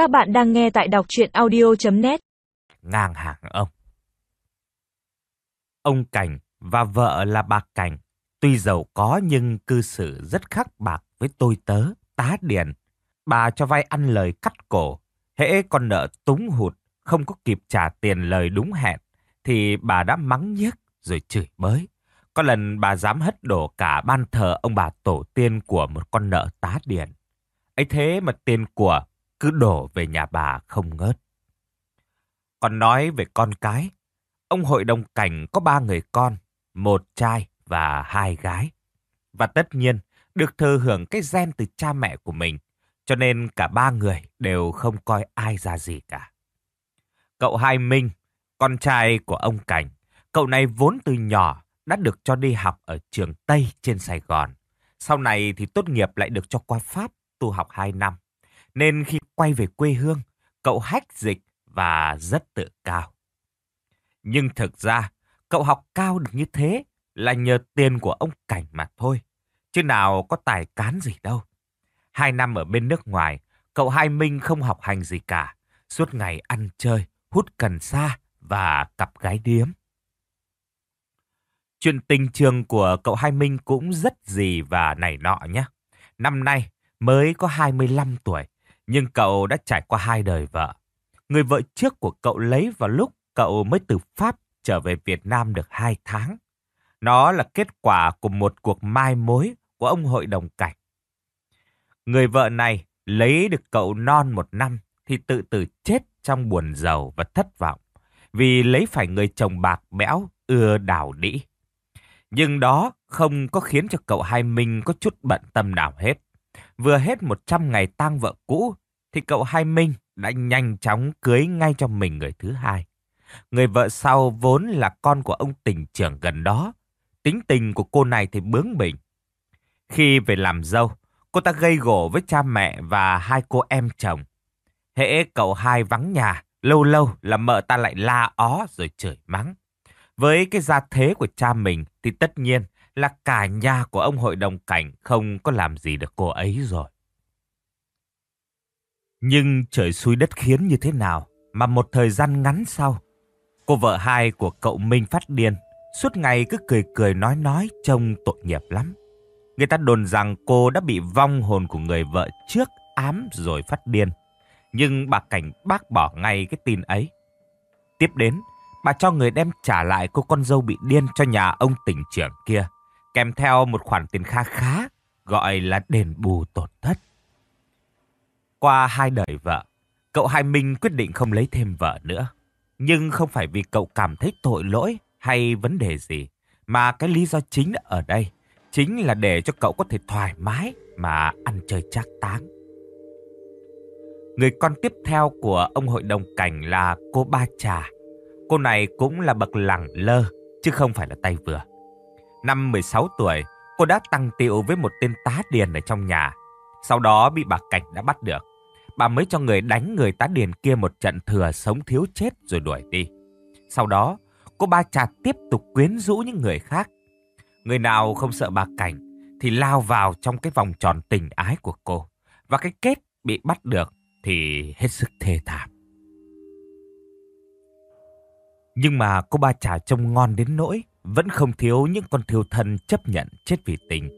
Các bạn đang nghe tại đọc chuyện audio.net Ngang hàng ông. Ông Cảnh và vợ là bà Cảnh, tuy giàu có nhưng cư xử rất khắc bạc với tôi tớ, tá điền. Bà cho vay ăn lời cắt cổ, hễ con nợ túng hụt, không có kịp trả tiền lời đúng hẹn, thì bà đã mắng nhiếc rồi chửi bới. Có lần bà dám hất đổ cả ban thờ ông bà tổ tiên của một con nợ tá điền. ấy thế mà tiền của cứ đổ về nhà bà không ngớt. Còn nói về con cái, ông hội đồng cảnh có ba người con, một trai và hai gái. Và tất nhiên, được thừa hưởng cái gen từ cha mẹ của mình, cho nên cả ba người đều không coi ai ra gì cả. Cậu Hai Minh, con trai của ông Cảnh, cậu này vốn từ nhỏ đã được cho đi học ở trường Tây trên Sài Gòn. Sau này thì tốt nghiệp lại được cho qua Pháp tu học 2 năm. Nên khi quay về quê hương, cậu hách dịch và rất tự cao. Nhưng thực ra, cậu học cao được như thế là nhờ tiền của ông Cảnh mà thôi. Chứ nào có tài cán gì đâu. Hai năm ở bên nước ngoài, cậu Hai Minh không học hành gì cả. Suốt ngày ăn chơi, hút cần sa và cặp gái điếm. Chuyện tình trường của cậu Hai Minh cũng rất gì và này nọ nhé. Năm nay mới có 25 tuổi, nhưng cậu đã trải qua hai đời vợ. Người vợ trước của cậu lấy vào lúc cậu mới từ Pháp trở về Việt Nam được hai tháng. Nó là kết quả của một cuộc mai mối của ông hội đồng cảnh. Người vợ này lấy được cậu non một năm thì tự tử chết trong buồn giàu và thất vọng vì lấy phải người chồng bạc bẽo ưa đảo đĩ. Nhưng đó không có khiến cho cậu Hai Minh có chút bận tâm nào hết. Vừa hết 100 ngày tang vợ cũ, thì cậu Hai Minh đã nhanh chóng cưới ngay cho mình người thứ hai. Người vợ sau vốn là con của ông tỉnh trưởng gần đó. Tính tình của cô này thì bướng bỉnh. Khi về làm dâu, cô ta gây gổ với cha mẹ và hai cô em chồng. Hễ cậu hai vắng nhà, lâu lâu là mợ ta lại la ó rồi chửi mắng. Với cái gia thế của cha mình thì tất nhiên là cả nhà của ông hội đồng cảnh không có làm gì được cô ấy rồi. Nhưng trời xui đất khiến như thế nào mà một thời gian ngắn sau, cô vợ hai của cậu Minh phát điên, suốt ngày cứ cười cười nói nói trông tội nghiệp lắm. Người ta đồn rằng cô đã bị vong hồn của người vợ trước ám rồi phát điên. Nhưng bà Cảnh bác bỏ ngay cái tin ấy. Tiếp đến, bà cho người đem trả lại cô con dâu bị điên cho nhà ông tỉnh trưởng kia, kèm theo một khoản tiền kha khá, gọi là đền bù tổn thất. Qua hai đời vợ, cậu Hai Minh quyết định không lấy thêm vợ nữa. Nhưng không phải vì cậu cảm thấy tội lỗi hay vấn đề gì, mà cái lý do chính ở đây chính là để cho cậu có thể thoải mái mà ăn chơi trác táng. Người con tiếp theo của ông hội đồng cảnh là cô Ba Trà. Cô này cũng là bậc lẳng lơ, chứ không phải là tay vừa. Năm 16 tuổi, cô đã tăng tiệu với một tên tá điền ở trong nhà. Sau đó bị bà Cảnh đã bắt được. Bà mới cho người đánh người tá điền kia một trận thừa sống thiếu chết rồi đuổi đi. Sau đó, cô Ba Trà tiếp tục quyến rũ những người khác. Người nào không sợ bà Cảnh thì lao vào trong cái vòng tròn tình ái của cô. Và cái kết bị bắt được thì hết sức thê thảm. Nhưng mà cô ba trà trông ngon đến nỗi vẫn không thiếu những con thiêu thân chấp nhận chết vì tình.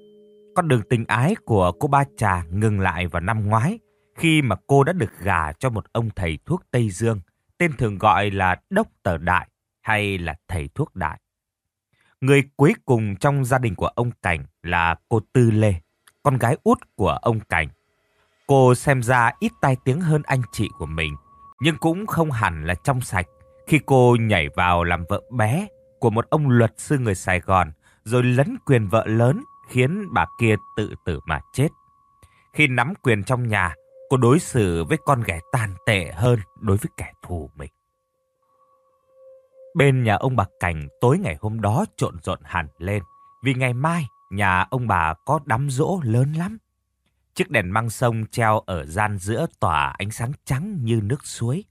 Con đường tình ái của cô ba trà ngừng lại vào năm ngoái khi mà cô đã được gả cho một ông thầy thuốc Tây Dương, tên thường gọi là Đốc Tờ Đại hay là thầy thuốc đại. Người cuối cùng trong gia đình của ông Cảnh là cô Tư Lê, con gái út của ông Cảnh. Cô xem ra ít tai tiếng hơn anh chị của mình, nhưng cũng không hẳn là trong sạch khi cô nhảy vào làm vợ bé của một ông luật sư người Sài Gòn rồi lấn quyền vợ lớn khiến bà kia tự tử mà chết. Khi nắm quyền trong nhà, cô đối xử với con ghẻ tàn tệ hơn đối với kẻ thù mình. Bên nhà ông bà Cảnh tối ngày hôm đó trộn rộn hẳn lên vì ngày mai nhà ông bà có đám rỗ lớn lắm. Chiếc đèn măng sông treo ở gian giữa tỏa ánh sáng trắng như nước suối.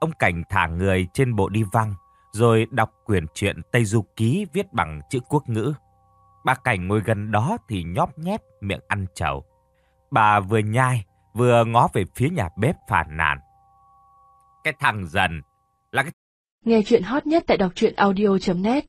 Ông Cảnh thả người trên bộ đi văng, rồi đọc quyển truyện Tây Du Ký viết bằng chữ quốc ngữ. Bà Cảnh ngồi gần đó thì nhóp nhép miệng ăn chầu. Bà vừa nhai, vừa ngó về phía nhà bếp phàn nàn. Cái thằng dần là cái... Nghe chuyện hot nhất tại đọc truyện audio.net